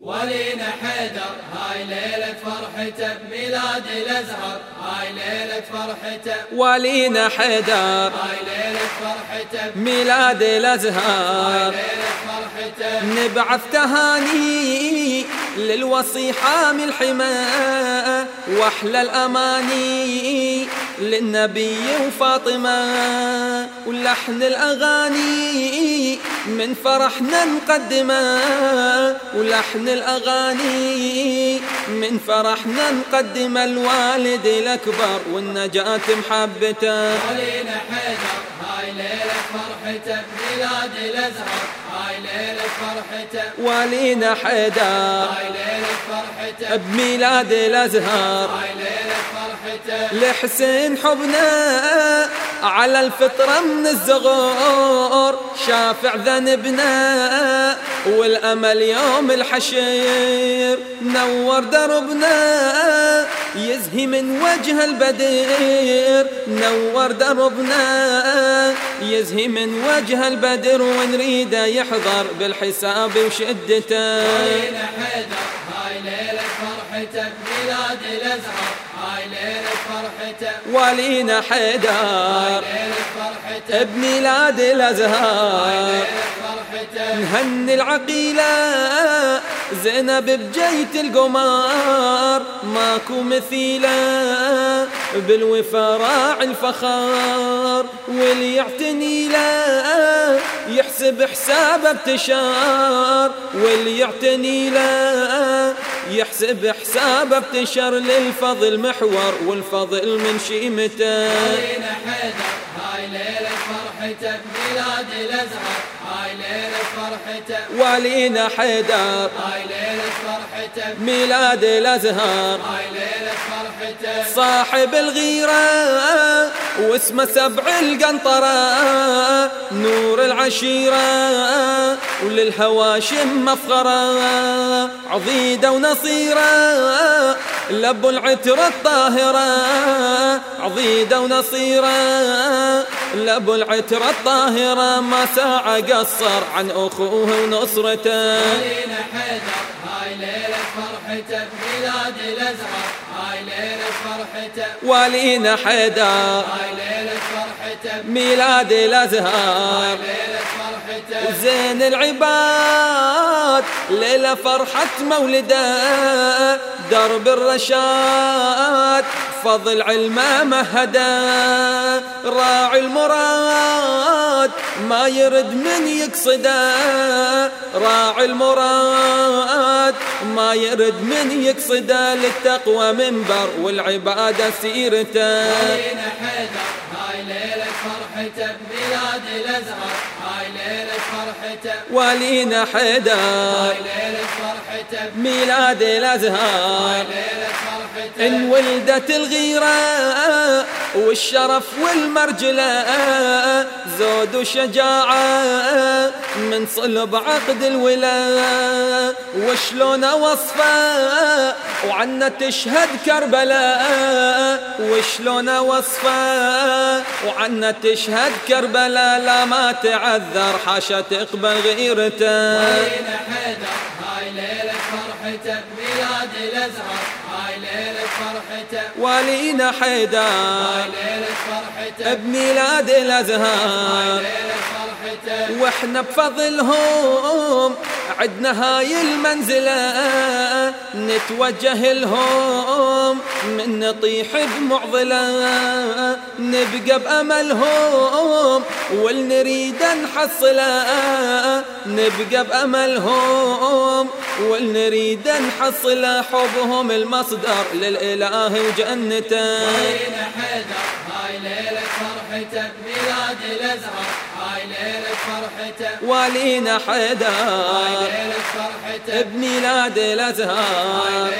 ولينا حيدر هاي ليلة فرحته بميلاد الأزهر هاي ليلة فرحته ولينا حيدر هاي ليلة فرحته ميلاد هاي الأزهار ليلة فرحته نبعث تهاني للوصي حامي الحمى وأحلى الأماني. للنبي وفاطمة ولحن الأغاني من فرحنا نقدمه. ولحن الأغاني من فرحنا نقدم الوالد الأكبر والنجاة محبته. ولينا حيدر هاي ليلة فرحته بميلاد الأزهر هاي ليلة فرحته. ولينا حيدر هاي ليلة فرحته. بميلاد الازهار هاي ليلة لحسين حبنا على الفطرة من الزغور شافع ذنبنا والأمل يوم الحشير. نور دربنا يزهي من وجه البدر نور دربنا يزهي من وجه البدر ونريده يحضر بالحساب وشدته. هاي فرحته بميلاد الأزهر هاي ليلة فرحته ولينا حيدر ليلة فرحته بميلاد فرحته نهني العقيلة. زينب بجيت القمر ماكو مثيلة. بالوفا راعي الفخار واللي يعتني له يحسب حسابه بتشار. واللي يعتني له يحسب حسابه بتشر للفضل محور والفضل من شيمته. هاي ليلة فرحته بميلاد الأزهر هاي ليلة فرحته ولينا حيدر هاي ليلة فرحته ميلاد الازهار هاي ليلة فرحته صاحب الغيرة واسمه سبع القنطرة نور العشيرة وللهواشم مفخرة عضيدة ونصيرة لبو العترة الطاهرة عضيدة ونصيرة لبو العترة الطاهرة ما ساعة قصر عن أخوه ونصرته. ولينا حيدر هاي ليلة فرحته بميلاد الأزهر. هاي ليلة فرحته ولينا حيدر هاي ليلة فرحته ميلاد الازهار ليلة فرحته زين العباد ليلة فرحة مولدة درب الرشاد فضل علمه مهدا راعي المراد ما يرد من يقصده. راعي المراد ما يرد من يقصده. للتقوى منبر والعبادة سيرته. هاي ليلة فرحته بميلاد الأزهر ولينا فرحته ميلاد الأزهار. ليلة فرحته إن ولدت الغيرة. والشرف والمرجلة زود وشجاعة من صلب عقد الولاء. وشلون وصفه وعنا تشهد كربلاء. وشلون وصفه وعنا تشهد كربلاء. لا ما تعذر حاشا تقبل غيرته. ولينا حيدر هاي ليلة؟ فرحته هاي ليلة فرحته ولينا حيدر هاي ليلة فرحته بميلاد الازهار ليلة فرحته وإحنا بفضلهم عدنا هاي المنزلة نتوجه لهم. من نطيح بمعضلة نبقى بأملهم. والنريد نحصله نبقى بأملهم. والنريد نحصله حبهم المصدر للإله وجنته. ولينا حيدر هاي ليلة فرحته بميلاد الأزهر؟ ليلة فرحته. بميلاد الأزهار.